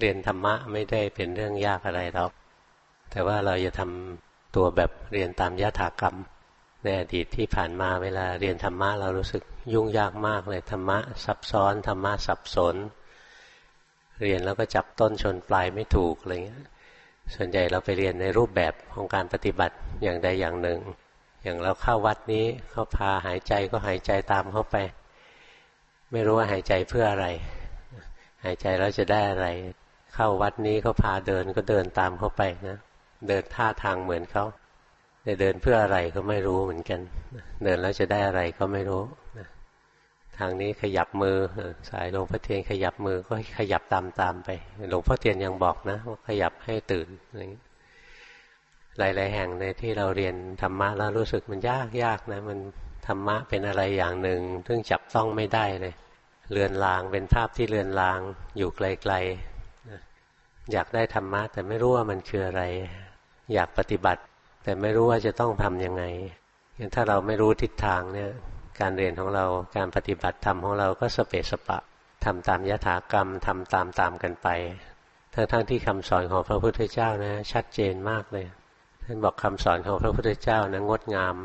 เรียนธรรมะไม่ได้เป็นเรื่องยากอะไรหรอกแต่ว่าเราจะทำตัวแบบเรียนตามยถากรรม ในอดีตที่ผ่านมาเวลาเรียนธรรมะเรารู้สึกยุ่งยากมากเลยธรรมะซับซ้อนธรรมะสับสน เรียนแล้วก็จับต้นชนปลายไม่ถูกอะไรเงี้ยส่วนใหญ่เราไปเรียนในรูปแบบของการปฏิบัติอย่างใดอย่างหนึ่ง อย่างเราเข้าวัดนี้เขาพาหายใจก็หายใจตามเข้าไป ไม่รู้ว่าหายใจเพื่ออะไร หายใจแล้วจะได้อะไร เข้าวัดนี้เขาพาเดินก็เดินตามเขาไปนะ เดินท่าทางเหมือนเขาแต่เดินเพื่ออะไรก็ไม่รู้เหมือนกัน เดินแล้วจะได้อะไรก็ไม่รู้ทางนี้ขยับมือสายหลวงพ่อเทียนขยับมือก็ขยับตามตามไปหลวงพ่อเทียนยังบอกนะว่าขยับให้ตื่นอะไรอย่างนี้หลายๆแห่งในที่เราเรียนธรรมะแล้วรู้สึกมันยากยากนะ มันธรรมะเป็นอะไรอย่างหนึ่งซึ่งจับต้องไม่ได้เลยเลือนลางเป็นภาพที่เลือนลางอยู่ไกล อยากได้ธรรมะแต่ไม่รู้ว่ามันคืออะไร อยากปฏิบัติ แต่ไม่รู้ว่าจะต้องทำยังไงถ้าเราไม่รู้ทิศทางเนี่ยการเรียนของเราการปฏิบัติธรรมของเราก็สเปสปะทำตามยถากรรมทำตามตามกันไป ทั้งๆทที่คำสอนของพระพุทธเจ้านะชัดเจนมากเลย ท่านบอกคำสอนของพระพุทธเจ้านะงดงาม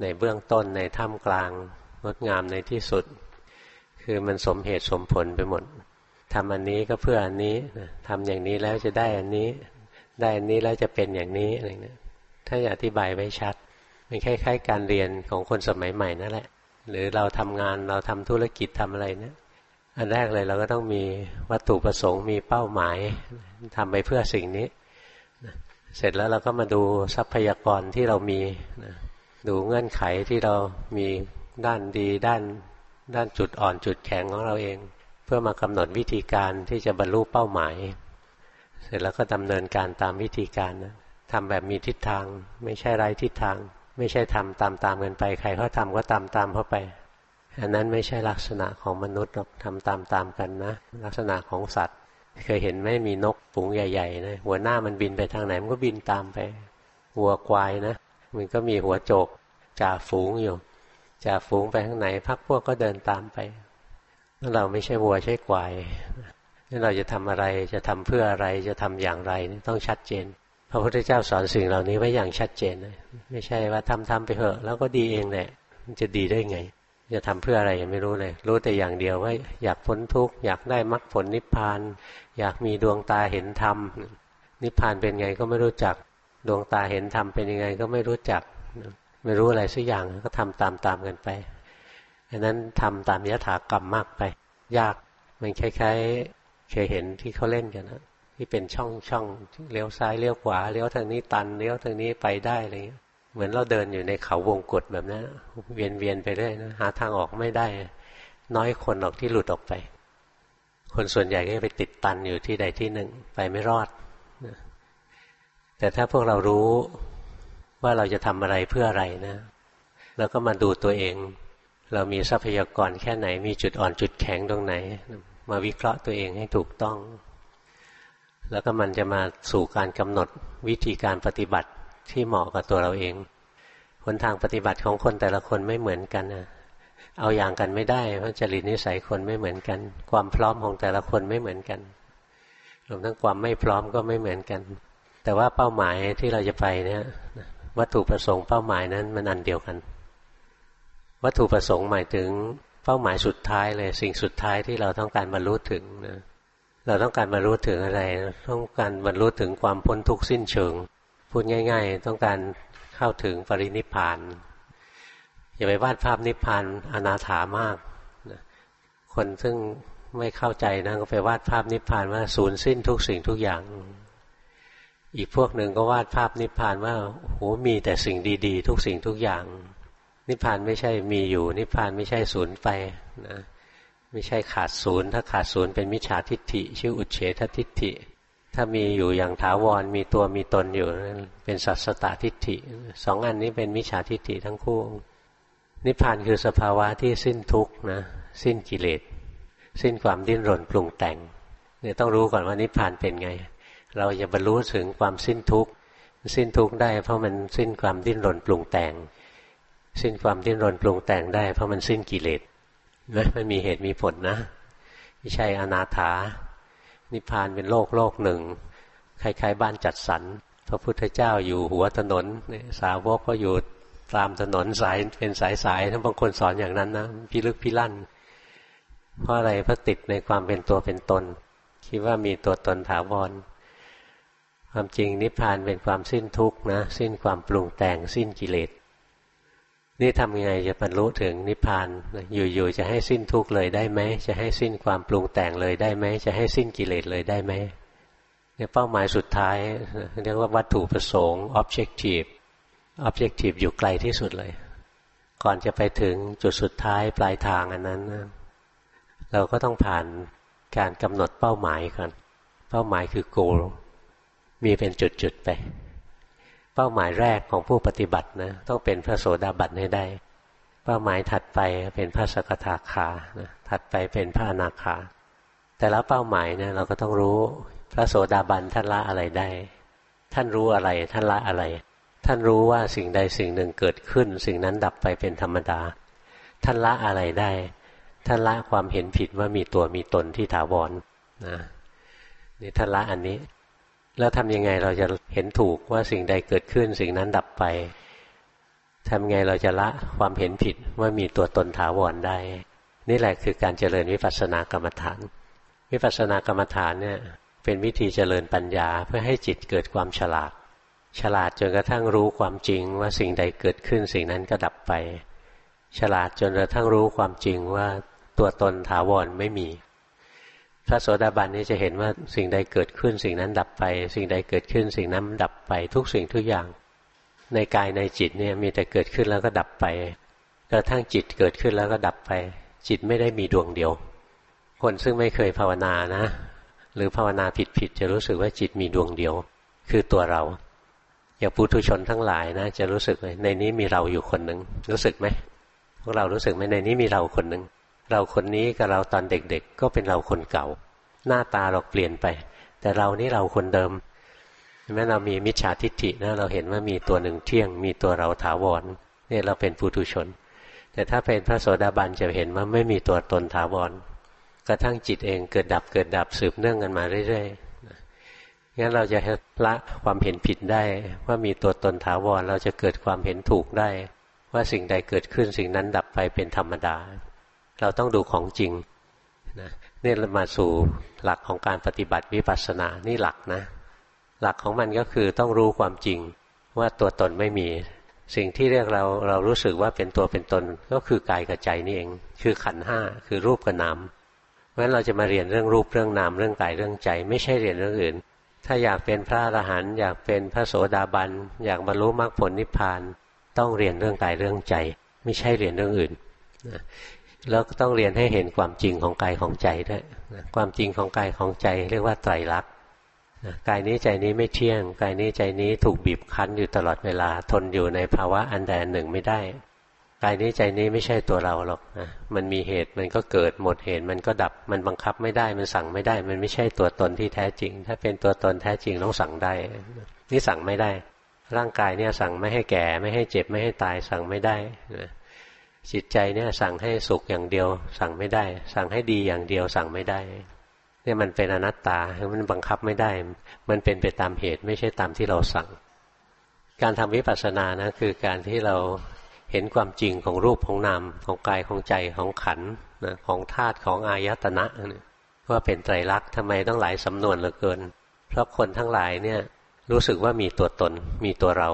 ในเบื้องต้นในท่ามกลาง งดงามในที่สุด คือมันสมเหตุสมผลไปหมด ทำอันนี้ก็เพื่ออันนี้ทำอย่างนี้แล้วจะได้อันนี้ ได้อันนี้แล้วจะเป็นอย่างนี้อะไรเงี้ยถ้าอยากอธิบายไว้ชัดมันคล้ายๆ การเรียนของคนสมัยใหม่นั่นแหละ หรือเราทำงานเราทำธุรกิจทำอะไรเนี่ยอันแรกเลยเราก็ต้องมีวัตถุประสงค์มีเป้าหมายทำไปเพื่อสิ่งนี้ เสร็จแล้วเราก็มาดูทรัพยากรที่เรามีดูเงื่อนไขที่เรามีด้านดีด้านด้านจุดอ่อนจุดแข็งของเราเอง เพื่อมากำหนดวิธีการที่จะบรรลุเป้าหมาย เสร็จแล้วก็ดำเนินการตามวิธีการนะทำแบบมีทิศทาง ไม่ใช่ไร้ทิศทาง ไม่ใช่ทำตามๆกันไป ใครเขาทำก็ตามๆเข้าไปอันนั้นไม่ใช่ลักษณะของมนุษย์หรอกทำตามๆกันนะ ลักษณะของสัตว์ เคยเห็นไหมมีนกฝูงใหญ่ๆนะหัวหน้ามันบินไปทางไหนมันก็บินตามไปวัวควายนะ มันก็มีหัวโจกจ่าฝูงอยู่จ่าฝูงไปทางไหนพักพวกก็เดินตามไป เราไม่ใช่วัวใช่ควายนั่นเราจะทำอะไรจะทำเพื่ออะไรจะทำอย่างไรนี่ต้องชัดเจน พระพุทธเจ้าสอนสิ่งเหล่านี้ไว้อย่างชัดเจนไม่ใช่ว่าทำทำไปเถอะ แล้วก็ดีเองแหละมันจะดีได้ไง จะทำเพื่ออะไรยังไม่รู้เลย รู้แต่อย่างเดียวว่าอยากพ้นทุกข์อยากได้มรรคผลนิพพาน อยากมีดวงตาเห็นธรรมนิพพานเป็นไงก็ไม่รู้จักดวงตาเห็นธรรมเป็นยังไงก็ไม่รู้จัก ไม่รู้อะไรสักอย่างก็ทำตามๆกันไป อันนั้นทำตามยถากรรมมากไป ยากมันคล้ายๆเคยเห็นที่เขาเล่นกันนะที่เป็นช่องช่องเลี้ยวซ้ายเลี้ยวขวาเลี้ยวทางนี้ตันเลี้ยวทางนี้ไปได้อะไรเงี้ยเหมือนเราเดินอยู่ในเขาวงกฏแบบนั้นเวียนเวียนไปเรื่อยนะหาทางออกไม่ได้ น้อยคนออกที่หลุดออกไป คนส่วนใหญ่ก็ไปติดตันอยู่ที่ใดที่หนึ่งไปไม่รอดแต่ถ้าพวกเรารู้ว่าเราจะทำอะไรเพื่ออะไรนะ แล้วก็มาดูตัวเอง เรามีทรัพยากรแค่ไหน มีจุดอ่อนจุดแข็งตรงไหน มาวิเคราะห์ตัวเองให้ถูกต้อง แล้วก็มันจะมาสู่การกำหนดวิธีการปฏิบัติที่เหมาะกับตัวเราเองหนทางปฏิบัติของคนแต่ละคนไม่เหมือนกันนะเอาอย่างกันไม่ได้เพราะจริตนิสัยคนไม่เหมือนกัน ความพร้อมของแต่ละคนไม่เหมือนกันรวมทั้งความไม่พร้อมก็ไม่เหมือนกัน แต่ว่าเป้าหมายที่เราจะไปเนี่ยวัตถุประสงค์เป้าหมายนั้นมันอันเดียวกัน วัตถุประสงค์หมายถึงเป้าหมายสุดท้ายเลยสิ่งสุดท้ายที่เราต้องการบรรลุถึงนะเราต้องการบรรลุถึงอะไร ต้องการบรรลุถึงความพ้นทุกข์สิ้นเชิงพูดง่าย ๆ ต้องการเข้าถึงปรินิพานอย่าไปวาดภาพนิพพานอนาถามากคนซึ่งไม่เข้าใจนะก็ไปวาดภาพนิพพานว่าศูนย์สิ้นทุกสิ่งทุกอย่าง อีกพวกหนึ่งก็วาดภาพนิพพานว่าโหมีแต่สิ่งดี ๆ ทุกสิ่งทุกอย่าง นิพพานไม่ใช่มีอยู่ นิพพานไม่ใช่ศูนย์ไปนะไม่ใช่ขาดศูนย์ถ้าขาดศูนย์เป็นมิจฉาทิฏฐิ ชื่ออุเฉททิฏฐิ ถ้ามีอยู่อย่างถาวรมีตัวมีตนอยู่เป็นสัสตตทิฏฐิสองอันนี้เป็นมิจฉาทิฏฐิทั้งคู่ นิพพานคือสภาวะที่สิ้นทุกข์นะสิ้นกิเลส สิ้นความดิ้นรนปรุงแต่งเนี่ยต้องรู้ก่อนว่านิพพานเป็นไง เราจะบรรลุถึงความสิ้นทุกข์สิ้นทุกข์ได้ เพราะมันสิ้นความดิ้นรนปรุงแต่ง สิ้นความดิ้นรนปรุงแต่งได้ เพราะมันสิ้นกิเลสนะมันมีเหตุมีผลนะไม่ใช่อนาถา นิพพานเป็นโลกโลกหนึ่งคล้ายๆบ้านจัดสรรพระพุทธเจ้าอยู่หัวถนนสาวกก็อยู่ตามถนนสายเป็นสายๆทั้งบางคนสอนอย่างนั้นนะพิลึกพิลั่น เพราะอะไรเพราะติดในความเป็นตัวเป็นตน คิดว่ามีตัวตนถาวรความจริงนิพพานเป็นความสิ้นทุกข์นะ สิ้นความปรุงแต่งสิ้นกิเลส นี่ทำยังไงจะบรรลุถึงนิพพาน อยู่ๆจะให้สิ้นทุกข์เลยได้ไหม จะให้สิ้นความปรุงแต่งเลยได้ไหม จะให้สิ้นกิเลสเลยได้ไหมเนี่ยเป้าหมายสุดท้าย เรียกว่าวัตถุประสงค์ objective objective อยู่ไกลที่สุดเลย ก่อนจะไปถึงจุดสุดท้ายปลายทางอันนั้น เราก็ต้องผ่านการกำหนดเป้าหมายก่อน เป้าหมายคือ goal มีเป็นจุดๆไป เป้าหมายแรกของผู้ปฏิบัตินะต้องเป็นพระโสดาบันให้ได้ เป้าหมายถัดไปเป็นพระสกทาคานะถัดไปเป็นพระอนาคา แต่ละเป้าหมายเนี่ยเราก็ต้องรู้พระโสดาบันท่านละอะไรได้ ท่านรู้อะไรท่านละอะไร ท่านรู้ว่าสิ่งใดสิ่งหนึ่งเกิดขึ้น สิ่งนั้นดับไปเป็นธรรมดา ท่านละอะไรได้ท่านละความเห็นผิดว่ามีตัวมีตนที่ถาวรนะนี่ท่านละอันนี้ แล้วทำยังไงเราจะเห็นถูกว่าสิ่งใดเกิดขึ้น สิ่งนั้นดับไปทำไงเราจะละความเห็นผิดว่ามีตัวตนถาวรได้ นี่แหละคือการเจริญวิปัสสนากรรมฐาน วิปัสสนากรรมฐานเนี่ยเป็นวิธีเจริญปัญญาเพื่อให้จิตเกิดความฉลาด ฉลาดจนกระทั่งรู้ความจริงว่าสิ่งใดเกิดขึ้นสิ่งนั้นก็ดับไป ฉลาดจนกระทั่งรู้ความจริงว่าตัวตนถาวรไม่มี พระโสดาบันนี้จะเห็นว่าสิ่งใดเกิดขึ้นสิ่งนั้นดับไป สิ่งใดเกิดขึ้นสิ่งนั้นดับไปทุกสิ่งทุกอย่าง ในกายในจิตเนี่ยมีแต่เกิดขึ้นแล้วก็ดับไปกระทั่งจิตเกิดขึ้นแล้วก็ดับไป จิตไม่ได้มีดวงเดียว คนซึ่งไม่เคยภาวนานะ หรือภาวนาผิดๆจะรู้สึกว่าจิตมีดวงเดียว คือตัวเราอย่างปุถุชนทั้งหลายนะ จะรู้สึกเลยในนี้มีเราอยู่คนหนึ่งรู้สึกไหมพวกเรารู้สึกไหมในนี้มีเราคนหนึ่ง เราคนนี้กับเราตอนเด็กๆ ก็เป็นเราคนเก่า หน้าตาเราเปลี่ยนไป แต่เรานี่เราคนเดิมแม้เรามีมิจฉาทิฏฐินะเราเห็นว่ามีตัวหนึ่งเที่ยง มีตัวเราถาวรเนี่ยเราเป็นปุถุชน แต่ถ้าเป็นพระโสดาบันจะเห็นว่าไม่มีตัวตนถาวรกระทั่งจิตเองเกิดดับเกิดดับสืบเนื่องกันมาเรื่อยๆงั้นเราจะละความเห็นผิดได้ ว่ามีตัวตนถาวรเราจะเกิดความเห็นถูกได้ ว่าสิ่งใดเกิดขึ้นสิ่งนั้นดับไปเป็นธรรมดา เราต้องดูของจริงนะนี่มาสู่หลักของการปฏิบัติวิปัสสนานี่หลักนะ หลักของมันก็คือต้องรู้ความจริงว่าตัวตนไม่มี สิ่งที่เรียกเราเรารู้สึกว่าเป็นตัวเป็นตนก็คือกายกับใจนี่เอง คือขันห้าคือรูปกับนามเพราะฉะนั้นเราจะมาเรียนเรื่องรูปเรื่องนามเรื่องกายเรื่องใจ ไม่ใช่เรียนเรื่องอื่น ถ้าอยากเป็นพระอรหันต์อยากเป็นพระโสดาบันอยากบรรลุมรรคผลนิพพาน ต้องเรียนเรื่องกายเรื่องใจ ไม่ใช่เรียนเรื่องอื่น แล้วก็ต้องเรียนให้เห็นความจริงของกายของใจด้วยความจริงของกายของใจเรียกว่าไตรลักษณ์กายนี้ใจนี้ไม่เที่ยง กายนี้ใจนี้ถูกบีบคั้นอยู่ตลอดเวลาทนอยู่ในภาวะอันใดอันหนึ่งไม่ได้ กายนี้ใจนี้ไม่ใช่ตัวเราหรอกนะมันมีเหตุมันก็เกิดหมดเหตุมันก็ดับมันบังคับไม่ได้มันสั่งไม่ได้ มันไม่ใช่ตัวตนที่แท้จริง ถ้าเป็นตัวตนแท้จริงต้องสั่งได้ นี่สั่งไม่ได้ ร่างกายเนี่ยสั่งไม่ให้แก่ไม่ให้เจ็บไม่ให้ตายสั่งไม่ได้นะ จิตใจเนี่ยสั่งให้สุขอย่างเดียว สั่งไม่ได้ สั่งให้ดีอย่างเดียวสั่งไม่ได้เนี่ยมันเป็นอนัตตามันบังคับไม่ได้ มันเป็นไปตามเหตุไม่ใช่ตามที่เราสั่ง การทำวิปัสสนานะคือการที่เราเห็นความจริงของรูปของนามของกายของใจของขันนะของธาตุของอายตนะว่าเป็นไตรลักษณ์ทำไมต้องหลายสำนวนเหลือเกิน เพราะคนทั้งหลายเนี่ยรู้สึกว่ามีตัวตนมีตัวเรา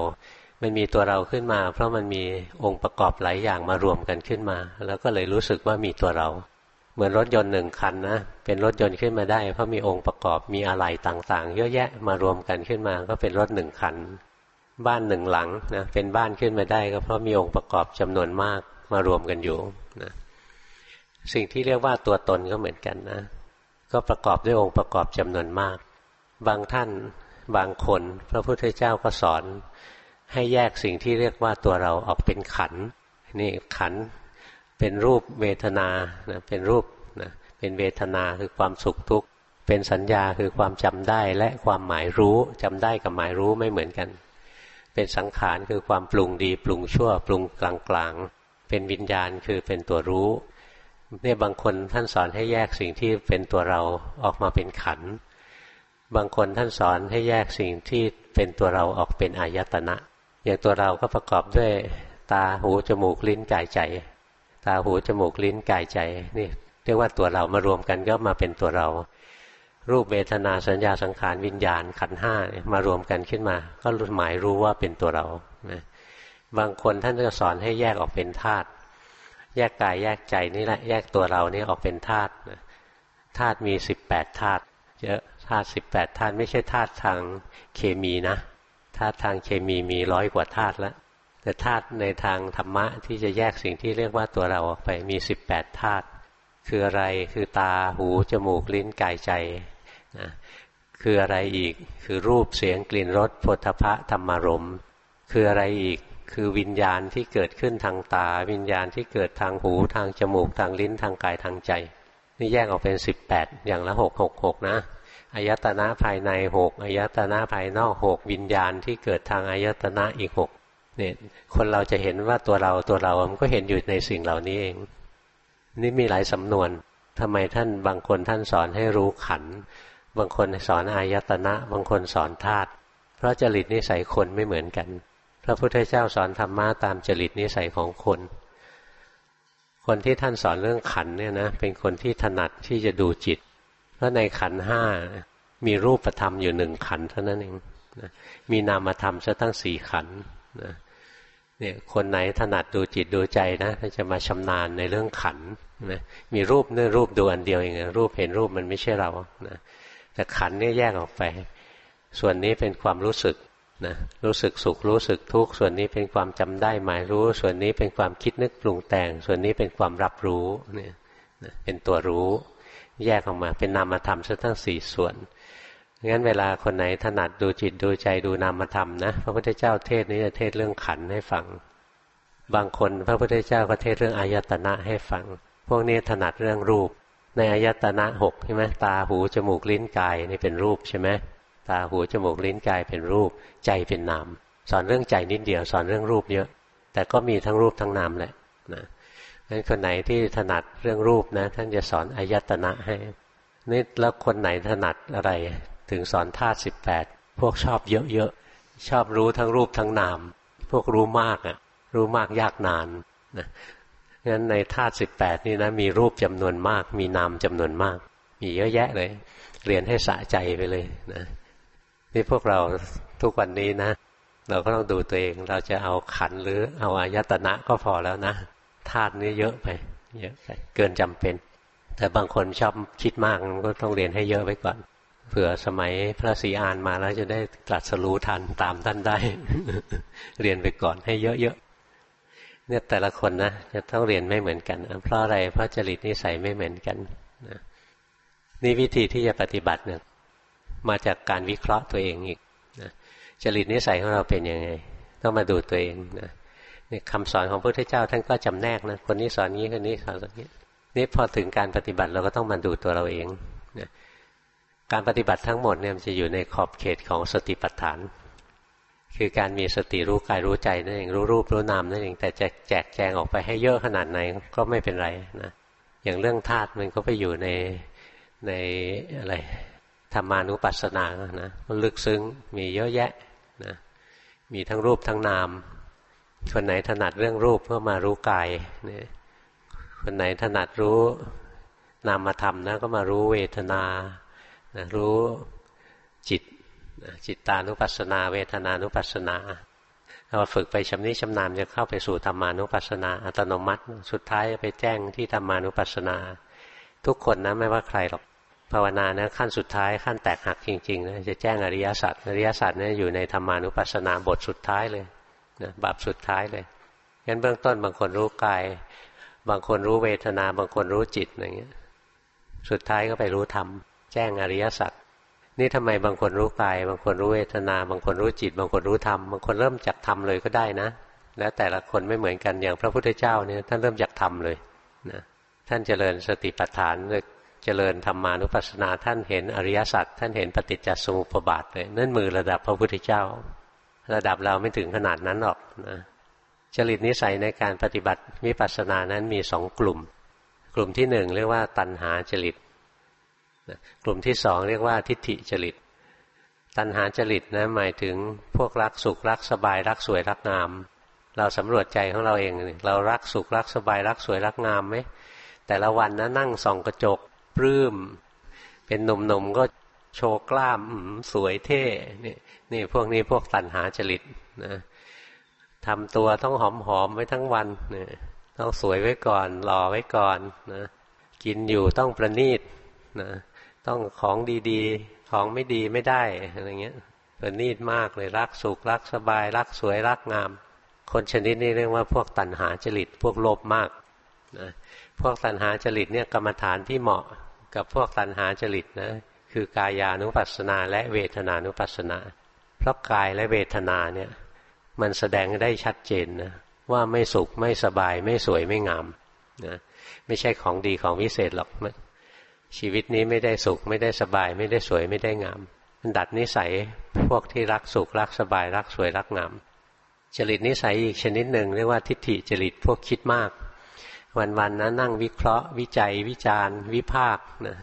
มันมีตัวเราขึ้นมา เพราะมันมีองค์ประกอบหลายอย่างมารวมกันขึ้นมา แล้วก็เลยรู้สึกว่ามีตัวเรา เหมือนรถยนต์หนึ่งคันนะเป็นรถยนต์ขึ้นมาได้ เพราะมีองค์ประกอบมีอะไหล่ต่างๆ เยอะแยะมารวมกันขึ้นมา ก็เป็นรถหนึ่งคัน บ้านหนึ่งหลังนะเป็นบ้านขึ้นมาได้ ก็เพราะมีองค์ประกอบจำนวนมากมารวมกันอยู่นะสิ่งที่เรียกว่าตัวตนก็เหมือนกันนะ ก็ประกอบด้วยองค์ประกอบจำนวนมาก บางท่านบางคน พระพุทธเจ้าก็สอน ให้แยกสิ่งที่เรียกว่าตัวเราออกเป็นขันนี่ขันเป็นรูปเวทนานะเป็นรูปนะเป็นเวทนาคือความสุขทุกข์เป็นสัญญาคือความจำได้และความหมายรู้จำได้กับหมายรู้ไม่เหมือนกัน เป็นสังขารคือความปรุงดี ปรุงชั่ว ปรุงกลางๆ เป็นวิญญาณคือเป็นตัวรู้เนี่ยบางคนท่านสอนให้แยกสิ่งที่เป็นตัวเราออกมาเป็นขัน บางคนท่านสอนให้แยกสิ่งที่เป็นตัวเราออกเป็นอายตนะ อย่างตัวเราก็ประกอบด้วยตาหูจมูกลิ้นกายใจ ตาหูจมูกลิ้นกายใจนี่เรียกว่าตัวเรามารวมกันก็มาเป็นตัวเรา รูปเวทนาสัญญาสังขารวิญญาณขันห้ามารวมกันขึ้นมา ก็หมายรู้ว่าเป็นตัวเรานะบางคนท่านจะสอนให้แยกออกเป็นธาตุแยกกายแยกใจนี่แหละแยกตัวเรานี่ออกเป็นธาตุธาตุมีสิบแปดธาตุเยอะธาตุสิบแปดธาตุไม่ใช่ธาตุทางเคมีนะ ธาตุทางเคมีมีร้อยกว่าธาตุแล้วแต่ธาตุในทางธรรมะที่จะแยกสิ่งที่เรียกว่าตัวเราออกไปมีสิบแปดธาตุคืออะไรคือตาหู จมูก ลิ้นกายใจนะคืออะไรอีกคือรูปเสียงกลิ่นรสผลทพะธรรมารมคืออะไรอีกคือวิญญาณที่เกิดขึ้นทางตา วิญญาณที่เกิดทางหูทางจมูกทางลิ้นทางกายทางใจ นี่แยกออกเป็นสิบแปดอย่างละหกหกหกนะ อายตนะภายในหกอายตนะภายนอกหกวิญญาณที่เกิดทางอายตนะอีกหกเนี่ยคนเราจะเห็นว่าตัวเราตัวเรา มันก็เห็นอยู่ในสิ่งเหล่านี้เอง นี่มีหลายสำนวนทำไมท่านบางคนท่านสอนให้รู้ขัน บางคนสอนอายตนะ บางคนสอนธาตุเพราะจริตนิสัยคนไม่เหมือนกัน พระพุทธเจ้าสอนธรรมะตามจริตนิสัยของคน คนที่ท่านสอนเรื่องขันเนี่ยนะเป็นคนที่ถนัดที่จะดูจิต เพราะในขันห้ามีรูปธรรมอยู่หนึ่งขันเท่านั้นเองนะมีนามธรรมซะตั้งสี่ขันนะเนี่ยคนไหนถนัดดูจิตดูใจนะจะมาชำนาญในเรื่องขันนะมีรูปเนื้อรูปดูอันเดียวเองรูปเห็นรูปมันไม่ใช่เรานะแต่ขันเนี่ยแยกออกไป ส่วนนี้เป็นความรู้สึกนะรู้สึกสุขรู้สึกทุกข์ส่วนนี้เป็นความจำได้หมายรู้ ส่วนนี้เป็นความคิดนึกปรุงแต่ง ส่วนนี้เป็นความรับรู้เนี่ยเป็นตัวรู้ แยกออกมา เป็นนามธรรมซะทั้งสี่ส่วนงั้นเวลาคนไหนถนัดดูจิตดูใจดูนามธรรมนะพระพุทธเจ้าเทศนี้จะเทศเรื่องขันให้ฟัง บางคนพระพุทธเจ้าก็เทศเรื่องอายตนะให้ฟัง พวกนี้ถนัดเรื่องรูป ในอายตนะหกใช่ไหมตาหูจมูกลิ้นกายนี่เป็นรูปใช่ไหมตาหูจมูกลิ้นกายเป็นรูป ใจเป็นนามสอนเรื่องใจนิดเดียวสอนเรื่องรูปเยอะ แต่ก็มีทั้งรูปทั้งนามแหละนะ งั้นคนไหนที่ถนัดเรื่องรูปนะ ท่านจะสอนอายตนะให้นี่แล้วคนไหนถนัดอะไร ถึงสอนธาตุสิบแปดพวกชอบเยอะๆชอบรู้ทั้งรูปทั้งนาม พวกรู้มากอะ่ะ รู้มากยากนานนะงั้นในธาตุสิบแปดนี่นะมีรูปจำนวนมาก มีนามจำนวนมาก มีเยอะแยะเลย เรียนให้สะใจไปเลยนะนี่พวกเราทุกวันนี้นะ เราก็ต้องดูตัวเองเราจะเอาขันหรือเอาอายตนะก็พอแล้วนะ ธาตุนี้เยอะไป เยอะไปเกินจำเป็น แต่บางคนชอบคิดมากก็ต้องเรียนให้เยอะไว้ก่อน เผื่อสมัยพระศรีอานมาแล้วจะได้ตรัสรู้ทันตามท่านได้ เรียนไปก่อนให้เยอะๆเนี่ยแต่ละคนนะจะต้องเรียนไม่เหมือนกัน เพราะอะไรเพราะจริตนิสัยไม่เหมือนกันนะนี่วิธีที่จะปฏิบัติเนี่ยมาจากการวิเคราะห์ตัวเองอีกนะจริตนิสัยของเราเป็นยังไง ต้องมาดูตัวเองนะ นี่คำสอนของพระพุทธเจ้าท่านก็จำแนกนะคนนี้สอนนี้คนนี้สอนอย่างนี้นี่พอถึงการปฏิบัติเราก็ต้องมาดูตัวเราเองนะการปฏิบัติทั้งหมดเนี่ยมันจะอยู่ในขอบเขตของสติปัฏฐาน คือการมีสติรู้กายรู้ใจนั่นเองรู้รูปรู้นามนั่นเองแต่จะแจกแจงออกไปให้เยอะขนาดไหนก็ไม่เป็นไรนะอย่างเรื่องธาตุมันก็ไปอยู่ในในอะไรธรรมานุปัสสนานะมันลึกซึ้งมีเยอะแยะนะมีทั้งรูปทั้งนาม คนไหนถนัดเรื่องรูปก็มารู้กายเนี่ยคนไหนถนัดรู้นามธรรมนะก็มารู้เวทนานะรู้จิตนะจิตตานุปัสสนา เวทนานุปัสสนาเราฝึกไปชำนิชำนาญจะเข้าไปสู่ธรรมานุปัสสนา อัตโนมัติ สุดท้ายไปแจ้งที่ธรรมานุปัสสนา ทุกคนนะไม่ว่าใครหรอกภาวนานะขั้นสุดท้ายขั้นแตกหักจริงๆนะจะแจ้งอริยสัจอริยสัจนี่อยู่ในธรรมานุปัสสนาบทสุดท้ายเลย นะบาปสุดท้ายเลยงั้นเบื้องต้นบางคนรู้กาย บางคนรู้เวทนา บางคนรู้จิตอย่างเงี้ย สุดท้ายก็ไปรู้ธรรมแจ้งอริยสัจนี่ทำไมบางคนรู้กาย บางคนรู้เวทนา บางคนรู้จิต บางคนรู้ธรรมบางคนเริ่มจากธรรมเลยก็ได้นะ แล้วแต่ละคนไม่เหมือนกันอย่างพระพุทธเจ้าเนี่ยท่านเริ่มจากธรรมเลยนะท่านเจริญสติปัฏฐานเลยเจริญธรรมานุปัสสนาท่านเห็นอริยสัจท่านเห็นปฏิจจสมุปบาทเลยนั่นมือระดับพระพุทธเจ้า ระดับเราไม่ถึงขนาดนั้นหรอกนะจริตนิสัยในการปฏิบัติวิปัสสนานั้นมีสองกลุ่ม กลุ่มที่หนึ่งเรียกว่าตัณหาจริตกลุ่มที่สองเรียกว่าทิฏฐิจริต ตัณหาจริตนะหมายถึงพวกรักสุขรักสบายรักสวยรักงาม เราสำรวจใจของเราเอง เรารักสุขรักสบายรักสวยรักงามไหมแต่ละวันนะนั่งส่องกระจกปลื้ม เป็นหนุ่มๆก็ โชว์กล้ามสวยเท่นี่นี่พวกนี้พวกตัณหาจริตนะทำตัวต้องหอมๆไว้ทั้งวันเนะต้องสวยไว้ก่อน หล่อไว้ก่อนนะกินอยู่ต้องประณีตนะต้องของดีๆ ของไม่ดีไม่ได้อะไรเงี้ยประณีตมากเลยรักสุขรักสบาย รักสวยรักงาม คนชนิดนี้เรียกว่าพวกตัณหาจริต พวกโลภมากนะพวกตัณหาจริตเนี่ยกรรมฐานที่เหมาะกับพวกตัณหาจริตนะ คือกายานุปัสสนา และเวทนานุปัสสนา เพราะกายและเวทนาเนี่ยมันแสดงได้ชัดเจนนะว่าไม่สุขไม่สบายไม่สวยไม่งามนะไม่ใช่ของดีของวิเศษหรอก ชีวิตนี้ไม่ได้สุขไม่ได้สบาย ไม่ได้สวยไม่ได้งามมันดัดนิสัยพวกที่รักสุขรักสบายรักสวยรักงามจริตนิสัยอีกชนิดหนึ่งเรียกว่าทิฏฐิจริตพวกคิดมาก วันๆนะนั่งวิเคราะห์ วิจัยวิจารณ์ วิพากนะ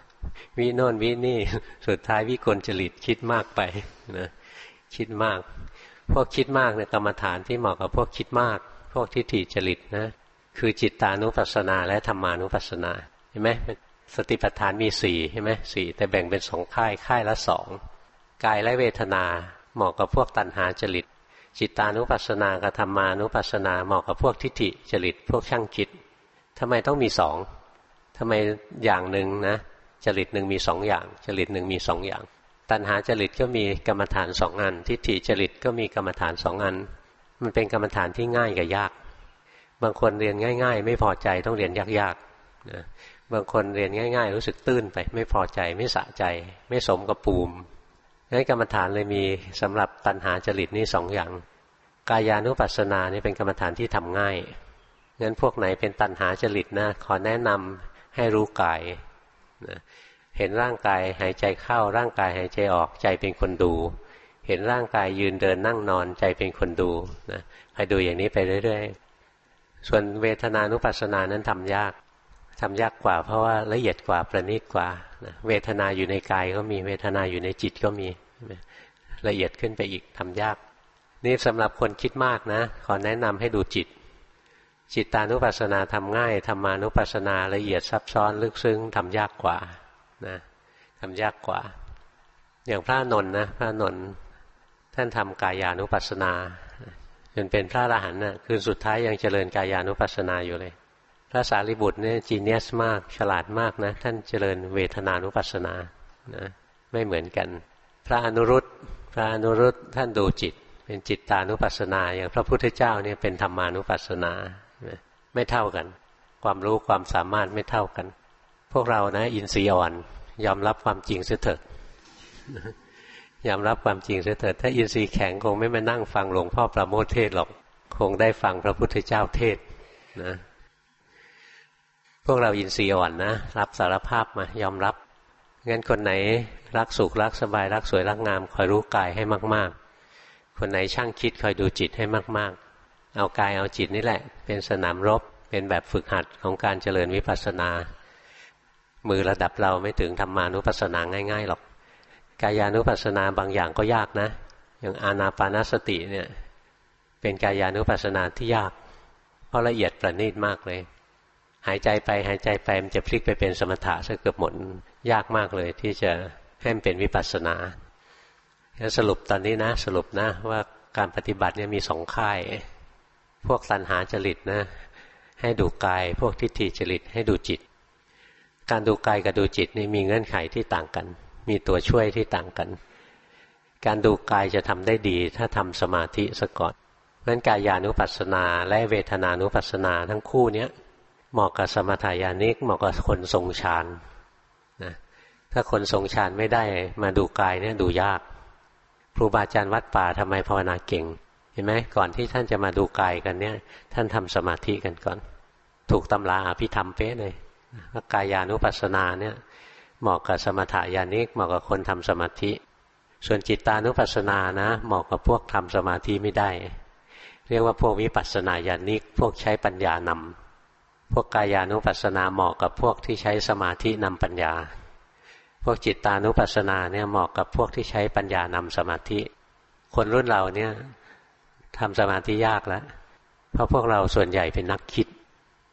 วิโน่นวินี่ สุดท้ายวิกลจริตคิดมากไปนะคิดมาก พวกคิดมากเนี่ยกรรมฐานที่เหมาะกับพวกคิดมาก พวกทิฏฐิจริตนะคือจิตตานุปัสสนา และธรรมานุปัสสนาเห็นไหมสติปัฏฐานมีสี่ใช่ไหมสี่แต่แบ่งเป็นสองค่ายค่ายละสองกายและเวทนาเหมาะกับพวกตัณหาจริต จิตตานุปัสสนากับธรรมานุปัสสนาเหมาะกับพวกทิฏฐิจริต พวกช่างคิดทำไมต้องมีสองทำไมอย่างหนึ่งนะ จริตหนึ่งมีสองอย่าง จริตหนึ่งมีสองอย่าง ตัณหาจริตก็มีกรรมฐานสองอัน ทิฏฐิจริตก็มีกรรมฐานสองอัน มันเป็นกรรมฐานที่ง่ายกับยาก บางคนเรียนง่าย ๆ ไม่พอใจต้องเรียนยากๆนะบางคนเรียนง่าย ๆ รู้สึกตื้นไป ไม่พอใจไม่สะใจ ไม่สมกับปูมงั้นกรรมฐานเลยมีสำหรับตัณหาจริตนี่สองอย่าง กายานุปัสสนานี่เป็นกรรมฐานที่ทำง่ายงั้นพวกไหนเป็นตัณหาจริตนะขอแนะนำให้รู้กายนะ เห็นร่างกายหายใจเข้าร่างกายหายใจออกใจเป็นคนดู เห็นร่างกายยืนเดินนั่งนอนใจเป็นคนดูนะให้ดูอย่างนี้ไปเรื่อย ๆ ส่วนเวทนานุปัสสนานั้นทำยากทำยากกว่า เพราะว่าละเอียดกว่าประณีตกว่านะเวทนาอยู่ในกายก็มีเวทนาอยู่ในจิตก็มีละเอียดขึ้นไปอีกทำยาก นี่สำหรับคนคิดมากนะขอแนะนำให้ดูจิต จิตตานุปัสสนาทำง่ายธรรมานุปัสสนาละเอียดซับซ้อนลึกซึ้งทำยากกว่า นะทำยากกว่า อย่างพระนนท์นะพระนนท์ท่านทำกายานุปัสสนาจนเป็นพระอรหันต์นะคืนสุดท้ายยังเจริญกายานุปัสสนาอยู่เลย พระสารีบุตรเนี่ยจีเนียสมากฉลาดมากนะ ท่านเจริญเวทนานุปัสสนานะไม่เหมือนกัน พระอนุรุตพระอนุรุตท่านดูจิต เป็นจิตตานุปัสสนา อย่างพระพุทธเจ้าเนี่ยเป็นธรรมานุปัสสนา ไม่เท่ากัน ความรู้ความสามารถไม่เท่ากัน พวกเรานะ อินทรีย์อ่อน ยอมรับความจริงเสียเถิดยอมรับความจริงเสียเถิดถ้าอินทรีย์แข็งคงไม่มานั่งฟังหลวงพ่อประโมทเทศหรอก คงได้ฟังพระพุทธเจ้าเทศนะ พวกเราอินทรีย์อ่อนนะรับสารภาพมายอมรับงั้นคนไหนรักสุขรักสบายรักสวยรักงามคอยรู้กายให้มาก ๆ คนไหนช่างคิดคอยดูจิตให้มาก ๆ เอากายเอาจิตนี่แหละ เป็นสนามรบเป็นแบบฝึกหัดของการเจริญวิปัสสนา มือระดับเราไม่ถึงธรรมานุปัสสนาง่ายๆหรอกกายานุปัสสนาบางอย่างก็ยากนะ อย่างอานาปานสติเนี่ย เป็นกายานุปัสสนาที่ยาก เพราะละเอียดประณีตมากเลย หายใจไปหายใจไปมันจะพลิกไปเป็นสมถะซะเกือบหมดยากมากเลย ที่จะให้มันเป็นวิปัสสนาสรุปตอนนี้นะ สรุปนะว่าการปฏิบัติเนี่ยมีสองค่าย พวกตัณหาจริตนะ ให้ดูกาย พวกทิฏฐิจริตให้ดูจิต การดูกายกับดูจิตนี่มีเงื่อนไขที่ต่างกัน มีตัวช่วยที่ต่างกัน การดูกายจะทำได้ดี ถ้าทำสมาธิสก่อนเพราะนั้นกายานุปัสสนา และเวทนานุปัสสนาทั้งคู่เนี้ยเหมาะกับสมถายานิกเหมาะกับคนทรงฌานนะถ้าคนทรงฌานไม่ได้มาดูกายเนี่ยดูยากครูบาอาจารย์วัดป่าทำไมภาวนาเก่งเห็นไหมก่อนที่ท่านจะมาดูกายกันเนี่ย ท่านทำสมาธิกันก่อน ถูกตำราอภิธรรมเป๊ะเลย กายานุปัสสนาเนี่ยเหมาะกับสมถายานิกเหมาะกับคนทำสมาธิ ส่วนจิตตานุปัสสนานะ เหมาะกับพวกทำสมาธิไม่ได้ เรียกว่าพวกวิปัสสนาญาณิก พวกใช้ปัญญานำพวกกายานุปัสสนาเหมาะกับพวกที่ใช้สมาธินำปัญญา พวกจิตตานุปัสสนาเนี่ยเหมาะกับพวกที่ใช้ปัญญานำสมาธิ คนรุ่นเราเนี่ยทำสมาธิยากแล้วเพราะพวกเราส่วนใหญ่เป็นนักคิด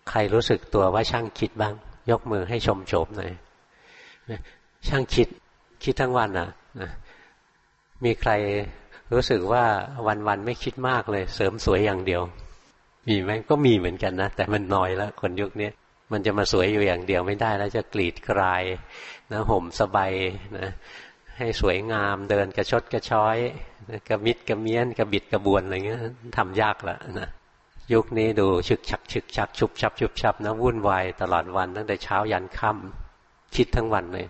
ใครรู้สึกตัวว่าช่างคิดบ้าง ยกมือให้ชมโฉมหน่อยช่างคิดคิดทั้งวันอะมีใครรู้สึกว่าวันๆไม่คิดมากเลย เสริมสวยอย่างเดียว มีไหมก็มีเหมือนกันนะ แต่มันน้อยแล้วคนยุคนี้มันจะมาสวยอยู่อย่างเดียวไม่ได้แล้วจะกรีดกลายนะห่มสบายนะให้สวยงามเดินกระชดกระช้อยกระมิดกระเมียนกระบิดกระบวนอะไรเงี้ยทำยากละนะ ยุคนี้ดูชึกฉักชึกฉักชุบชับชุบชับนะวุ่นวายตลอดวันตั้งแต่เช้ายันค่ำคิดทั้งวันเลย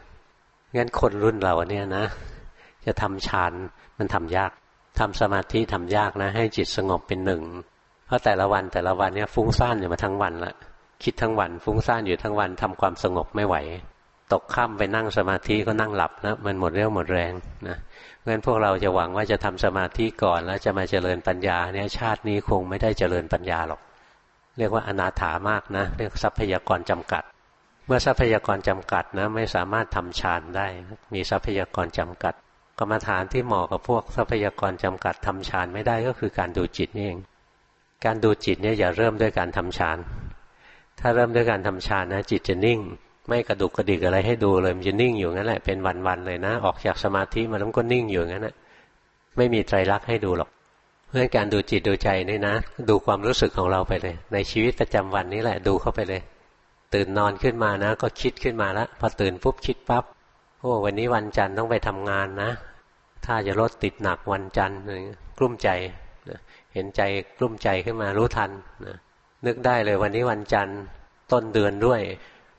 งั้นคนรุ่นเราเนี่ยนะ จะทำฌานมันทำยากทำสมาธิทำยากนะ ให้จิตสงบเป็นหนึ่งเพราะแต่ละวันแต่ละวันเนี่ยฟุ้งซ่านอยู่มาทั้งวันละคิดทั้งวัน ฟุ้งซ่านอยู่ทั้งวันทำความสงบไม่ไหว ตกค่ำไปนั่งสมาธิก็นั่งหลับนะมันหมดเรี่ยวหมดแรงนะ เพราะฉะนั้นพวกเราจะหวังว่าจะทำสมาธิก่อนแล้วจะมาเจริญปัญญาเนี่ยชาตินี้คงไม่ได้เจริญปัญญาหรอก เรียกว่าอนาถามากนะ เรียกทรัพยากรจำกัด เมื่อทรัพยากรจำกัดนะไม่สามารถทำฌานได้ มีทรัพยากรจำกัด กรรมฐานที่เหมาะกับพวกทรัพยากรจำกัดทำฌานไม่ได้ก็คือการดูจิตนี่เอง การดูจิตเนี่ยอย่าเริ่มด้วยการทำฌาน ถ้าเริ่มด้วยการทำฌานนะจิตจะนิ่ง ไม่กระดุกกระดิกอะไรให้ดูเลยมันจะนิ่งอยู่งั้นแหละเป็นวันๆเลยนะ ออกจากสมาธิมาแล้วก็นิ่งอยู่งั้นแหละไม่มีไตรลักษณ์ให้ดูหรอก เพราะการดูจิตดูใจนี่นะ ดูความรู้สึกของเราไปเลย ในชีวิตประจำวันนี้แหละดูเข้าไปเลย ตื่นนอนขึ้นมานะ ก็คิดขึ้นมาแล้วพอตื่นปุ๊บคิดปับ๊บโอ้วันนี้วันจันทร์ต้องไปทำงานนะ ถ้าจะรถติดหนักวันจันทร์กลุ้มใจเห็นใจกลุ้มใจขึ้นมารู้ทันนะนึกได้เลยวันนี้วันจันทร์ต้นเดือนด้วย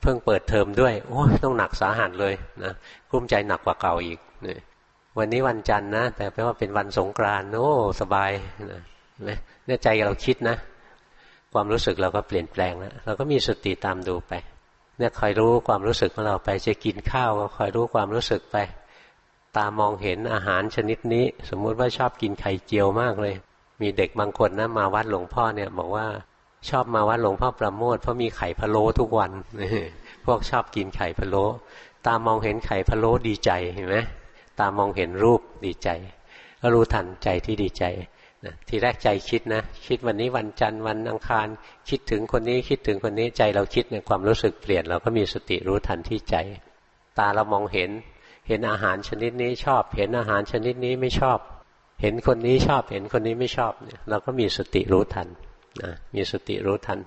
เพิ่งเปิดเทอมด้วยโอ้ต้องหนักสาหัสเลยนะกลุ้มใจหนักกว่าเก่าอีกนะวันนี้วันจันทร์นะ แต่แปลว่าเป็นวันสงกรานโอ้สบายนะเนี่ยใจเราคิดนะ ความรู้สึกเราก็เปลี่ยนแปลงแล้วเราก็มีสติตามดูไป เนี่ยคอยรู้ความรู้สึกของเราไปจะกินข้าวก็คอยรู้ความรู้สึกไป ตามองเห็นอาหารชนิดนี้ สมมุติว่าชอบกินไข่เจียวมากเลย มีเด็กบางคนนะมาวัดหลวงพ่อเนี่ย บอกว่า ชอบมาวัดหลวงพ่อประโมทเพราะมีไข่พะโล้ทุกวันพวกชอบกินไข่พะโล้ตามองเห็นไข่พะโล้ดีใจเห็นไหมตามองเห็นรูปดีใจ ก็รู้ทันใจที่ดีใจนะทีแรกใจคิดนะ คิดวันนี้วันจันทร์วันอังคาร คิดถึงคนนี้คิดถึงคนนี้ใจเราคิดในความรู้สึกเปลี่ยน เราก็มีสติรู้ทันที่ใจ ตาเรามองเห็น เห็นอาหารชนิดนี้ชอบ เห็นอาหารชนิดนี้ไม่ชอบ เห็นคนนี้ชอบ เห็นคนนี้ไม่ชอบเนี่ยเราก็มีสติรู้ทัน นะมีสติรู้ทัน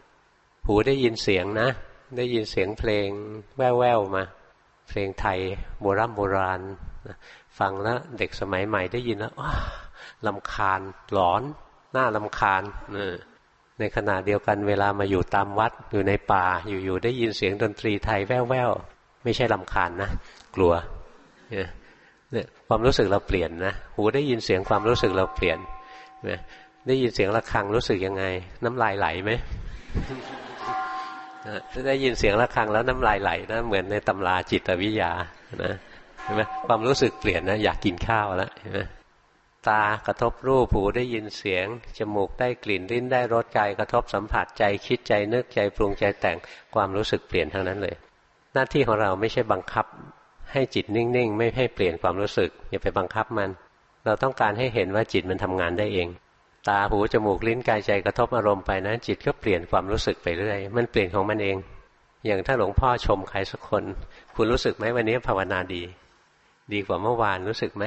หูได้ยินเสียงนะ ได้ยินเสียงเพลงแว่วๆมา เพลงไทยโบราณโบราณฟังแล้วเด็กสมัยใหม่ได้ยินแล้วลำคาญหลอนหน้าลำคาญในขณะเดียวกันเวลามาอยู่ตามวัดอยู่ในป่าอยู่ๆได้ยินเสียงดนตรีไทยแว่วๆไม่ใช่ลำคาญนะ กลัวเนี่ยความรู้สึกเราเปลี่ยนนะหูได้ยินเสียงความรู้สึกเราเปลี่ยน ได้ยินเสียงะระฆังรู้สึกยังไง น้ำลายไหลไหมถ้าได้ยินเสียงะระฆังแล้วน้ำลายไหลนะเหมือนในตำราจิตวิทยานะเห็นไหมความรู้สึกเปลี่ยนนะอยากกินข้าวแล้วเห็นไหมตากระทบรูปหูได้ยินเสียง จมูกได้กลิ่นลิ้นได้รสกายกระทบสัมผัสใจคิดใจนึกใจปรุงใจแต่งความรู้สึกเปลี่ยนทั้งนั้นเลย หน้าที่ของเราไม่ใช่บังคับให้จิตนิ่ง ๆ ไม่ให้เปลี่ยนความรู้สึก อย่าไปบังคับมัน เราต้องการให้เห็นว่าจิตมันทำงานได้เอง ตาหูจมูกลิ้นกายใจกระทบอารมณ์ไปนะจิตก็เปลี่ยนความรู้สึกไปเรื่อยมันเปลี่ยนของมันเอง อย่างถ้าหลวงพ่อชมใครสักคน คุณรู้สึกไหมวันนี้ภาวนาดี ดีกว่าเมื่อวานรู้สึกไหม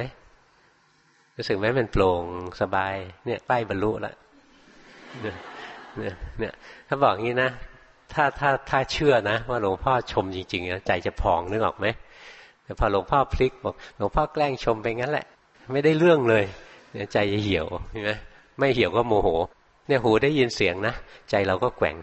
รู้สึกไหมมันโปร่งสบาย เนี่ยใกล้บรรลุแล้วเนี่ยเนี่ยถ้าบอกงี้นะถ้าถ้าถ้าเชื่อนะ ว่าหลวงพ่อชมจริงๆนะใจจะพองนึกออกไหมแต่พอหลวงพ่อพลิกบอกหลวงพ่อแกล้งชมไปงั้นแหละ ไม่ได้เรื่องเลยเนี่ยใจจะเหี่ยวใช่ไหม ไม่เหี่ยวก็โมโห เนี่ยหูได้ยินเสียงนะ ใจเราก็แกว่ง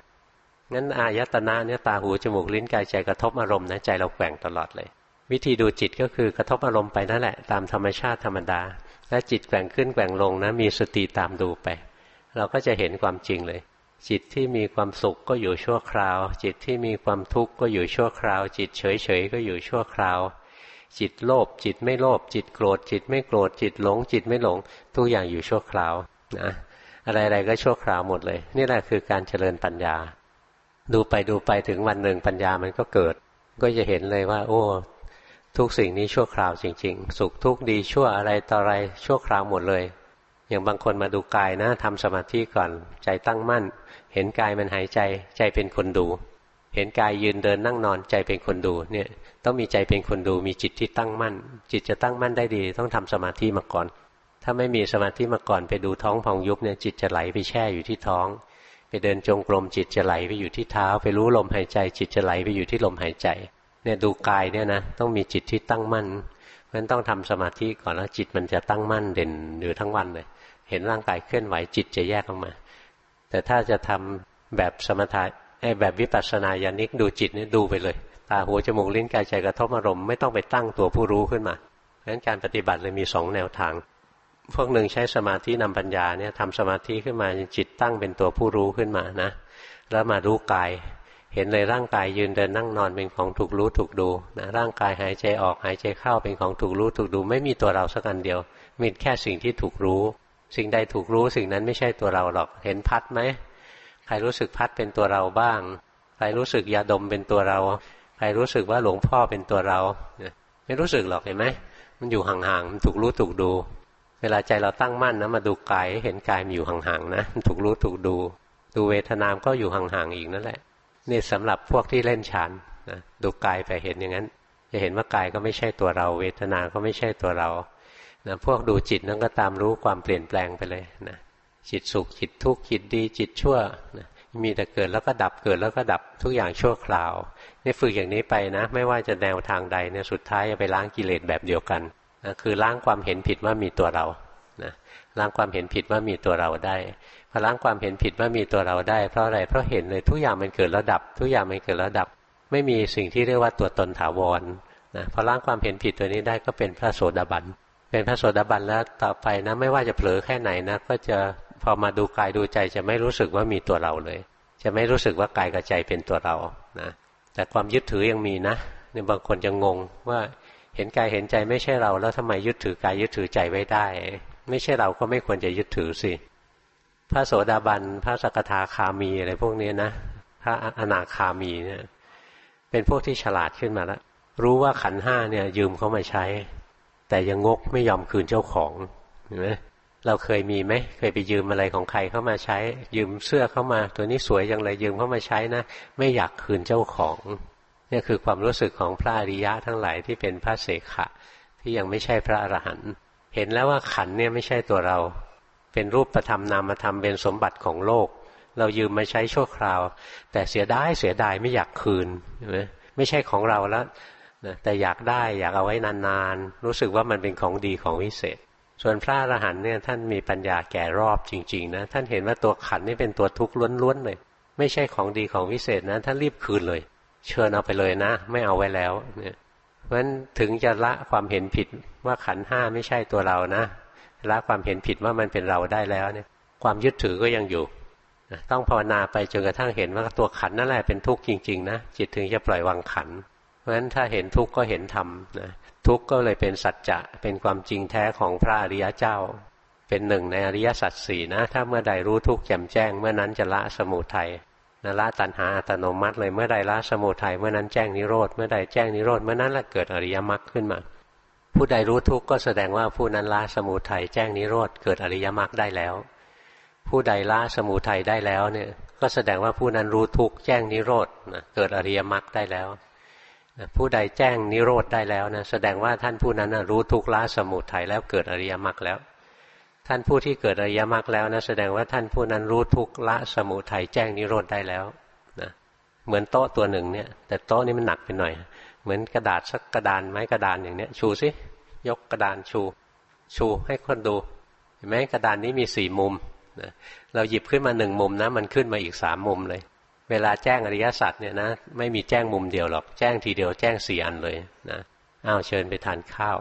งั้นอายตนะเนี่ยตาหูจมูกลิ้นกายใจกระทบอารมณ์นะใจเราแกว่งตลอดเลย วิธีดูจิตก็คือกระทบอารมณ์ไปนั่นแหละ ตามธรรมชาติธรรมดาถ้าจิตแกว่งขึ้นแกว่งลงนะ มีสติตามดูไป เราก็จะเห็นความจริงเลย จิตที่มีความสุขก็อยู่ชั่วคราว จิตที่มีความทุกข์ก็อยู่ชั่วคราว จิตเฉยเฉยก็อยู่ชั่วคราว จิตโลภจิตไม่โลภจิตโกรธ จิตไม่โกรธจิตหลง จิตไม่หลงทุกอย่างอยู่ชั่วคราว นะอะไรๆก็ชั่วคราวหมดเลย นี่แหละคือการเจริญปัญญา ดูไปดูไปถึงวันหนึ่งปัญญามันก็เกิด ก็จะเห็นเลยว่า โอ้ ทุกสิ่งนี้ชั่วคราวจริง ๆ สุขทุกข์ดีชั่วอะไรต่ออะไรชั่วคราวหมดเลย อย่างบางคนมาดูกายนะทำสมาธิก่อนใจตั้งมั่น เห็นกายมันหายใจใจเป็นคนดู เห็นกายยืนเดินนั่งนอนใจเป็นคนดูเนี่ยต้องมีใจเป็นคนดูมีจิตที่ตั้งมั่น จิตจะตั้งมั่นได้ดี ต้องทำสมาธิมาก่อน ถ้าไม่มีสมาธิมาก่อนไปดูท้องพองยุบเนี่ยจิตจะไหลไปแช่อยู่ที่ท้อง ไปเดินจงกรมจิตจะไหลไปอยู่ที่เท้า ไปรู้ลมหายใจ จิตจะไหลไปอยู่ที่ลมหายใจ เนี่ยดูกายเนี่ยนะต้องมีจิตที่ตั้งมั่นเพราะฉะนั้นต้องทำสมาธิก่อนแล้วจิตมันจะตั้งมั่นเด่นอยู่ทั้งวันเลยเห็นร่างกายเคลื่อนไหวจิตจะแยกออกมา แต่ถ้าจะทำแบบสมถะแบบวิปัสสนาญาณิกดูจิตเนี่ยดูไปเลย ตาหูจมูกลิ้นกายใจกระทบอารมณ์ไม่ต้องไปตั้งตัวผู้รู้ขึ้นมาเพราะฉะนั้นการปฏิบัติเลยมีสองแนวทาง พวกหนึ่งใช้สมาธินำปัญญาเนี่ยทำสมาธิขึ้นมาจิตตั้งเป็นตัวผู้รู้ขึ้นมานะ แล้วมารู้กาย เห็นเลยร่างกายยืนเดินนั่งนอนเป็นของถูกรู้ถูกดูนะร่างกายหายใจออกหายใจเข้าเป็นของถูกรู้ถูกดู ไม่มีตัวเราสักอันเดียว มีแค่สิ่งที่ถูกรู้ สิ่งใดถูกรู้สิ่งนั้นไม่ใช่ตัวเราหรอก เห็นพัดไหมใครรู้สึกพัดเป็นตัวเราบ้าง ใครรู้สึกยาดมเป็นตัวเรา ใครรู้สึกว่าหลวงพ่อเป็นตัวเรา ไม่รู้สึกหรอกเห็นไหมมันอยู่ห่างๆมันถูกรู้ถูกดู เวลาใจเราตั้งมั่นนะมาดูกายเห็นกายมันอยู่ห่างๆนะถูกรู้ถูกดู ดูเวทนามก็อยู่ห่างๆอีกนั่นแหละนี่สำหรับพวกที่เล่นฌานนะดูกายไปเห็นอย่างนั้น จะเห็นว่ากายก็ไม่ใช่ตัวเรา เวทนาก็ไม่ใช่ตัวเรานะพวกดูจิตนั่นก็ตามรู้ความเปลี่ยนแปลงไปเลยนะจิตสุขจิตทุกข์จิตดีจิตชั่วนะมีแต่เกิดแล้วก็ดับเกิดแล้วก็ดับทุกอย่างชั่วคราวนี่ฝึกอย่างนี้ไปนะ ไม่ว่าจะแนวทางใดเนี่ยสุดท้ายจะไปล้างกิเลสแบบเดียวกัน นะคือล้างความเห็นผิดว่ามีตัวเรานะล้างความเห็นผิดว่ามีตัวเราได้พอล้างความเห็นผิดว่ามีตัวเราได้ เพราะอะไรเพราะเห็นเลยทุกอย่างมันเกิดแล้วดับ ทุกอย่างมันเกิดแล้วดับ ไม่มีสิ่งที่เรียกว่าตัวตนถาวรนะพอล้างความเห็นผิดตัวนี้ได้ก็เป็นพระโสดาบันเป็นพระโสดาบันแล้วต่อไปนะไม่ว่าจะเผลอแค่ไหนนะก็จะพอมาดูกายดูใจจะไม่รู้สึกว่ามีตัวเราเลย จะไม่รู้สึกว่ากายกับใจเป็นตัวเรานะแต่ความยึดถือยังมีนะเนี่ยบางคนจะงงว่า เห็นกายเห็นใจไม่ใช่เรา แล้วทำไมยึดถือกายยึดถือใจไว้ได้ ไม่ใช่เราก็ไม่ควรจะยึดถือสิ พระโสดาบัน พระสกทาคามีอะไรพวกนี้นะ พระอนาคามีเนี่ย เป็นพวกที่ฉลาดขึ้นมาแล้ว รู้ว่าขันห้าเนี่ย ยืมเขามาใช้ แต่ยังงกไม่ยอมคืนเจ้าของเห็นไหมเราเคยมีไหมเคยไปยืมอะไรของใครเข้ามาใช้ ยืมเสื้อเข้ามา ตัวนี้สวยจังเลยยืมเข้ามาใช้นะ ไม่อยากคืนเจ้าของ นี่คือความรู้สึกของพระอริยะทั้งหลายที่เป็นพระเสขะ ที่ยังไม่ใช่พระอรหันต์เห็นแล้วว่าขันเนี่ยไม่ใช่ตัวเรา เป็นรูปประธรรมนามธรรมเป็นสมบัติของโลก เรายืมมาใช้ชั่วคราว แต่เสียดายเสียดายไม่อยากคืนไม่ใช่ของเราแล้วนะแต่อยากได้อยากเอาไว้นานๆ รู้สึกว่ามันเป็นของดีของวิเศษ ส่วนพระอรหันต์เนี่ยท่านมีปัญญาแก่รอบจริงๆนะท่านเห็นว่าตัวขันนี่เป็นตัวทุกข์ล้วนๆเลย ไม่ใช่ของดีของวิเศษนะท่านรีบคืนเลย เชิญเอาไปเลยนะ ไม่เอาไว้แล้วเนี่ยเพราะฉะนั้นถึงจะละความเห็นผิดว่าขันห้าไม่ใช่ตัวเรานะละความเห็นผิดว่ามันเป็นเราได้แล้วเนี่ย ความยึดถือก็ยังอยู่ต้องภาวนาไปจนกระทั่งเห็นว่าตัวขันนั่นแหละเป็นทุกข์จริงๆนะจิตถึงจะปล่อยวางขัน เพราะฉะนั้นถ้าเห็นทุกข์ก็เห็นธรรมนะทุกข์ก็เลยเป็นสัจจะเป็นความจริงแท้ของพระอริยเจ้า เป็นหนึ่งในอริยสัจสี่นะถ้าเมื่อใดรู้ทุกข์แจ่มแจ้ง เมื่อนั้นจะละสมุทัย นะละตัณหาอัตโนมัติเลยเมื่อใดละสมุทัยเมื่อนั้นแจ้งนิโรธเมื่อใดแจ้งนิโรธเมื่อนั้นละเกิดอริยมรรคขึ้นมา ผู้ใดรู้ทุกข์ก็แสดงว่าผู้นั้นละสมุทัยแจ้งนิโรธเกิดอริยมรรคได้แล้ว ผู้ใดละสมุทัยได้แล้วเนี่ยก็แสดงว่าผู้นั้นรู้ทุกข์แจ้งนิโรธเกิดอริยมรรคได้แล้วผู้ใดแจ้งนิโรธได้แล้วนะแสดงว่าท่านผู้นั้นรู้ทุกข์ละสมุทัยแล้วเกิดอริยมรรคแล้ว ท่านผู้ที่เกิดอริยมรรคแล้วนะแสดงว่าท่านผู้นั้นรู้ทุกละสมุทัยแจ้งนิโรธได้แล้วนะเหมือนโต๊ะตัวหนึ่งเนี่ย แต่โต๊ะนี้มันหนักไปหน่อย เหมือนกระดาษสักกระดานไม้กระดานอย่างเนี้ย ชูสิยกกระดานชู ชูให้คนดูเห็นไหมกระดานนี้มีสี่มุมนะเราหยิบขึ้นมาหนึ่งมุมนะ มันขึ้นมาอีกสามมุมเลย เวลาแจ้งอริยสัจเนี่ยนะ ไม่มีแจ้งมุมเดียวหรอกแจ้งทีเดียวแจ้งสี่อันเลยนะอ้าวเชิญไปทานข้าว